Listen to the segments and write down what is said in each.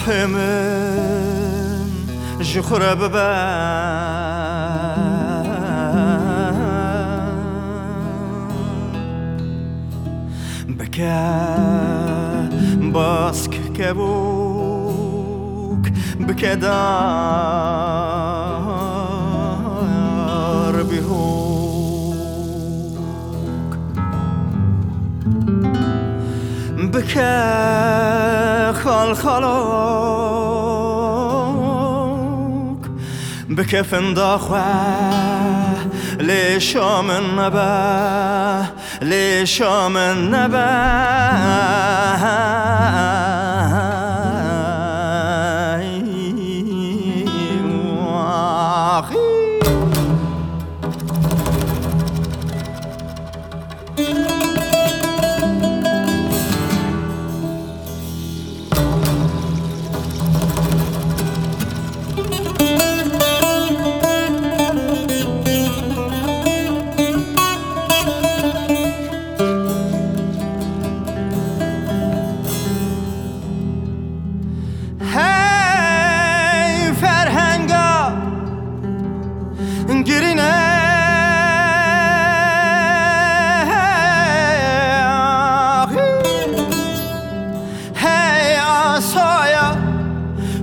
رحمن جخرة ببان بكى باسك كبوك بكى دار بهوك بكى الخلق بكيف ضخوة ليش يوم النبأ؟ ليش يوم النبأ؟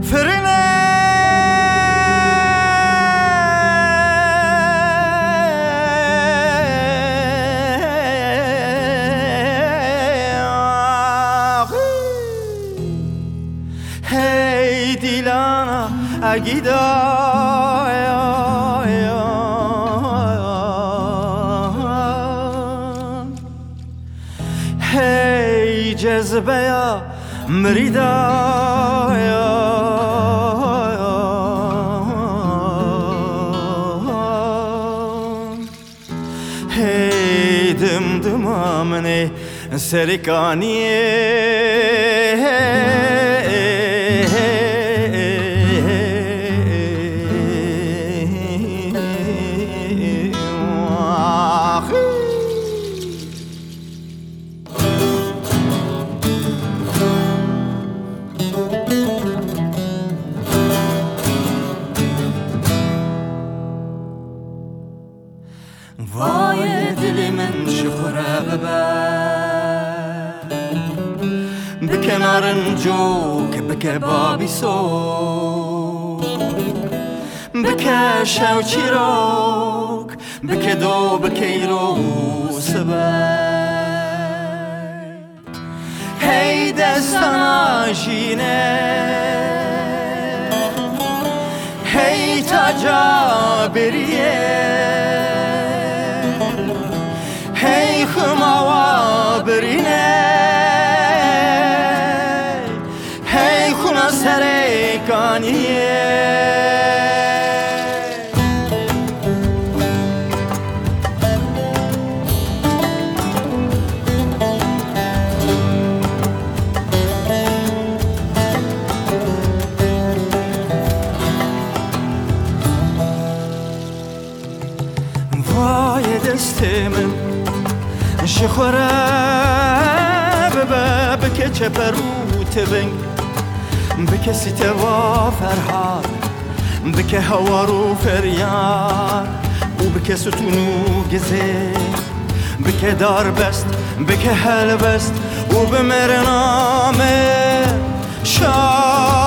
Frine Hey Dilana Agida Hey cezbeya mrida Domine, în sărica în el. کنارنجو که بکه بابی سو. بکه شو چی روک به بکه دو بکه ایرو سبه هی دستان آجینه هی تا جا بریه. های دست من. شخوره بباب که چه پروت بنگ. به کسی توا فرهاد بکه هوارو فریاد. و بکه ستونو گزه که دار بست که هل بست. و بمر نامه شاد.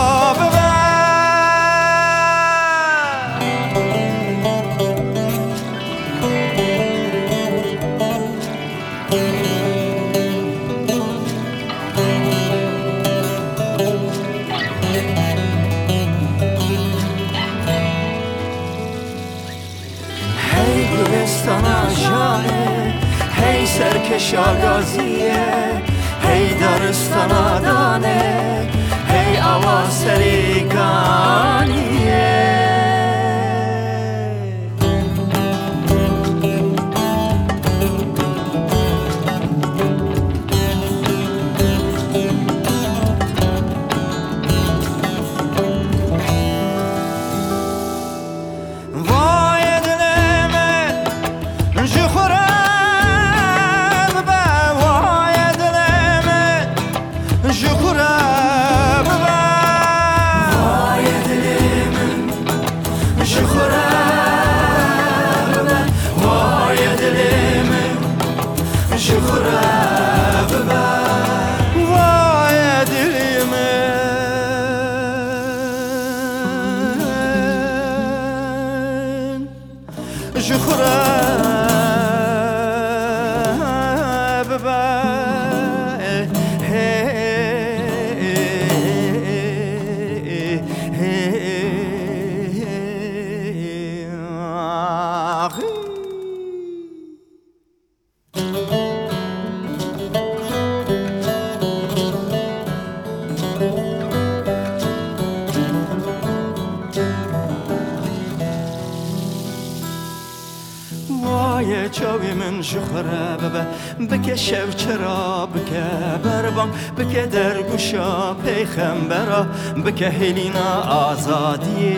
Serkeşa gaziye Hey Darıstana dane Hey Ava Serikaniye شخره ببه بکه شو چرا بکه بربان بکه در گوشا پیخمبرا بکه هلینا آزادیه.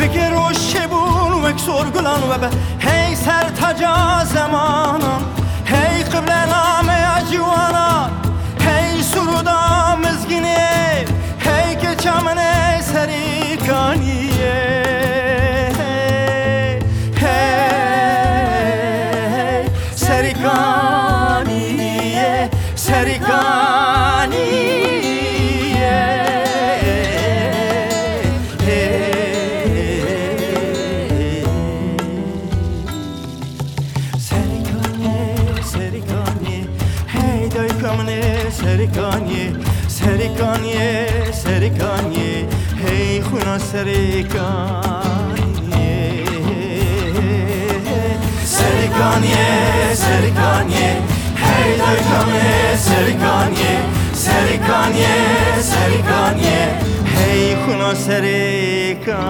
بکه روش بون وک سرگلان و به هی سر تجا زمانان. Serikaniye Serikaniye. Serikaniye, serikaniye, serikaniye, hey huna serikaniye, serikaniye. Serikanye Hey Daykame Serikanye Serikanye Serikanye Hey Kuno Serikanye